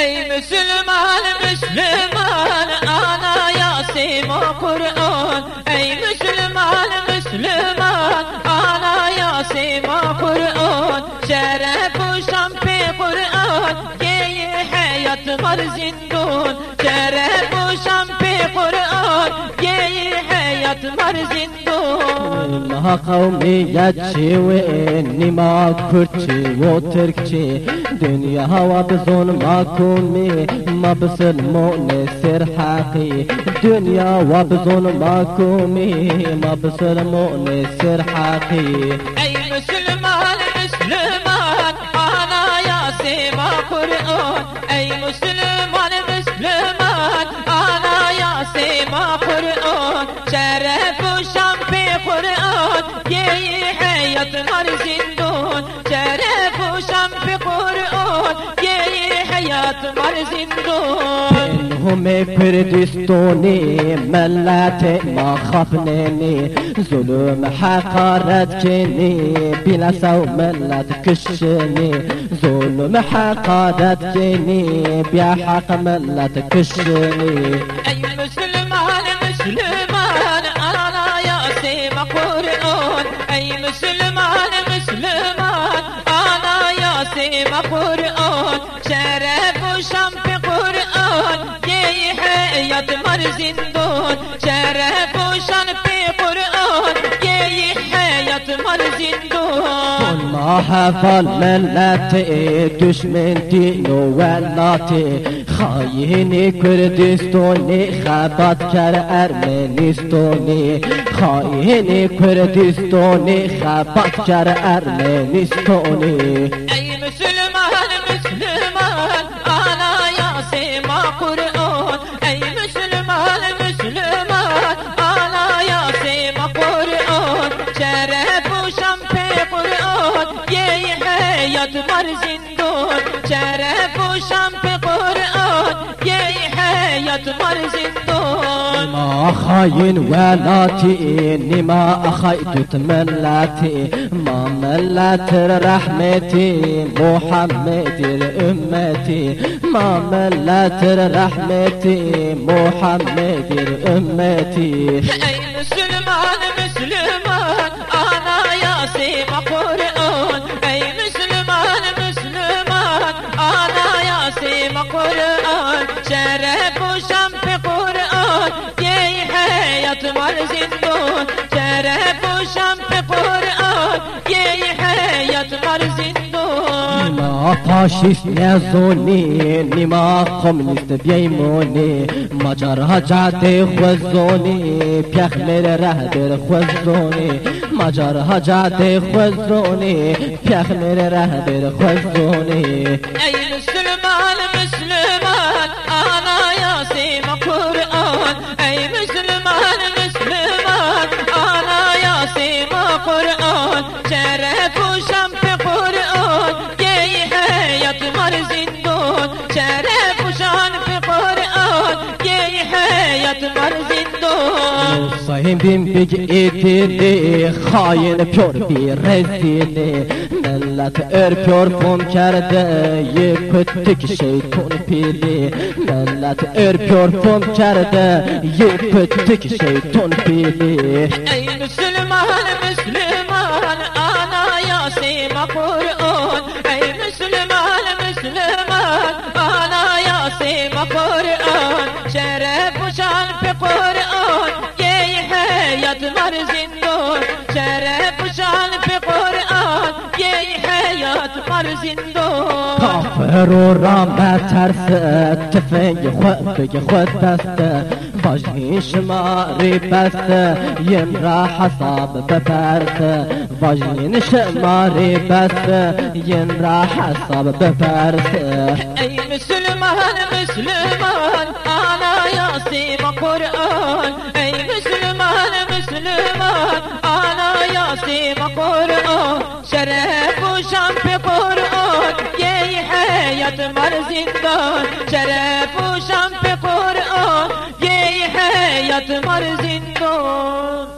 Ey Müslüman Müslüman ana yasim Kur'an. Ey Müslüman Müslüman ana yasim Kur'an. Şeref uşam pe Kur'an Geyi hayat var zindun Şeref uşam pe Kur'an Geyi hayat var zindun زندون ما قومیت وإني ما كرتشي وتركشي دنيا هوا بظن ما كومي ما بسلمون سر حقي دنيا وبظن ما كومي ما بسلمون سر حقي أي مسلمان مسلمان أنا يا سيما قرآن۔ أي مسلمان در زندون چهره پوشم به قرآن یه حیات مر زندون. همه پردستونی ملت ما خفنینی ظلم حقارت کنی بلا سو ملت کشنی ظلم حقارت کنی بیا حق ملت کشنی ناحفان ملت دشمنتی نولات خاین کردستانی خبات کر ارمنستانی خاین کردستانی خبات کر ارمنستانی ای مسلمان مسلمان. مر زندون شرف وشمس قرآن. يي حياة مر زندون ما خاين ولاتي إني ما أخيت تملاتي ما ملت رحمتي محمد الأمتي ما ملت رحمتي محمد الأمتي أي مسلمان مسلمان. قرآن شرف وشمس قرآن يي حياة مر زندون شرف وشمس قرآن زندون ما فاشيست نزوني ني ما كومونيست بيموني ما جرها جاده خوزوني بيخمر رهبر خوزوني ما جرها جاده خوزوني بيخمر رهبر خوزوني أي مسلمان مسلمان أنا يا مصاحبیم بگی ایتیده خاین پر بی رسیده ملت ار پر پم کرده یه پتک شیطان پیده ملت ار پر پم کرده یه پتک شیطان پیده ای مسلمان مسلم مر زندون شرف في قرآن يي حياة مر زندون کافر و رام ترسه تفنگ خود بگه خود بسته واجهی شماری بسته یم را حساب بپرسه واجهی شماری بسته یم را حساب بپرسه أي مسلمان مسلمان أنا يا سيما قرآن أي مسلمان مسلمان آنا يصيم قرآن شرف وشم بقرآن یه حیات مر زندان شرف وشم بقرآن یه حیات مر زندان.